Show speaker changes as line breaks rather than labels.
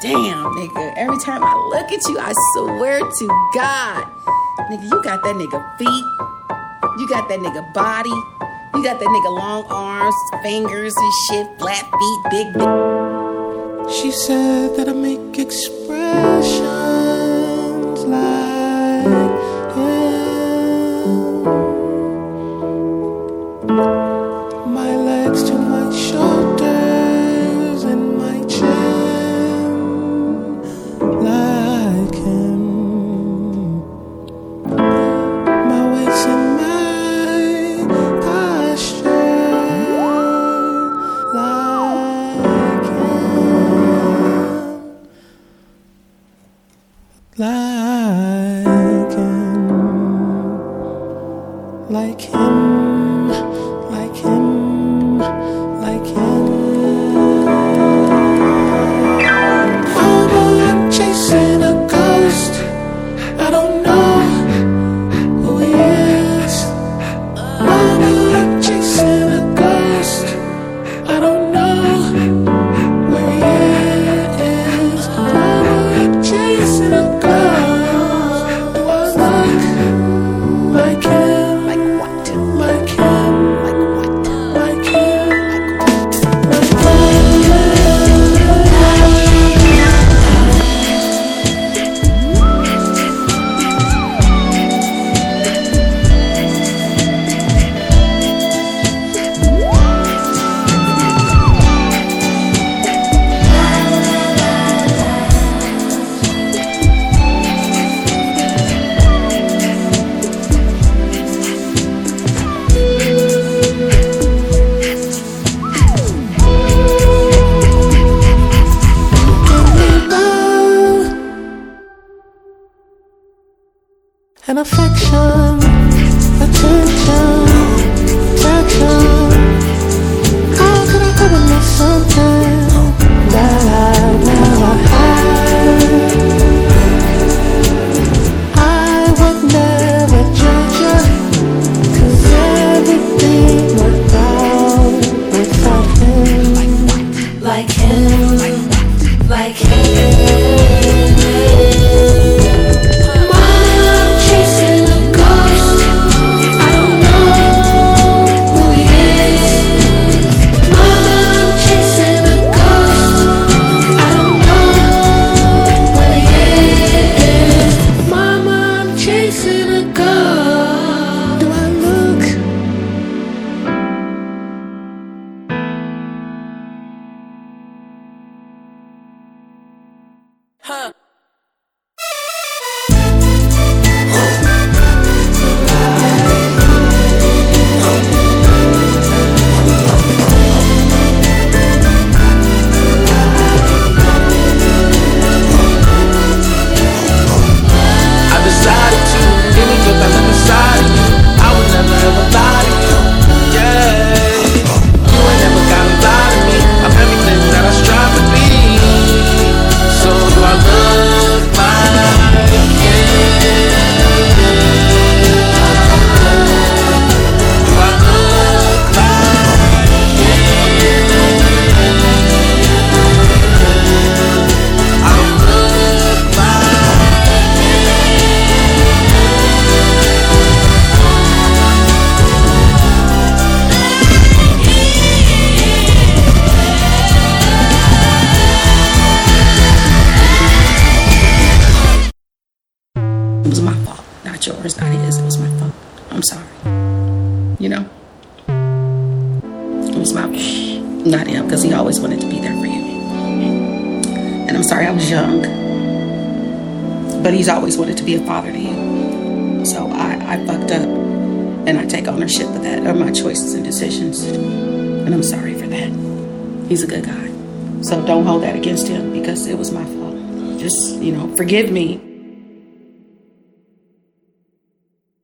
Damn, nigga. Every time I look at you, I swear to God. Nigga, you got that nigga feet. You got that nigga body. You got that nigga long arms, fingers and shit, flat feet, big dick.
She said that I make expressions like him. Him. And affection, attention, protection. How could I ever miss something that I never had? I would never judge you, 'cause everything worked out without him.
like him, I
was my fault, not yours, not his. It was my fault. I'm sorry. You know? It was my fault, not him, because he always wanted to be there for you. And I'm sorry I was young, but he's always wanted to be a father to you. So I, I fucked up, and I take ownership of that, of my choices and decisions. And I'm sorry for that. He's a good guy. So don't hold that against him because it was my fault. Just, you know, forgive me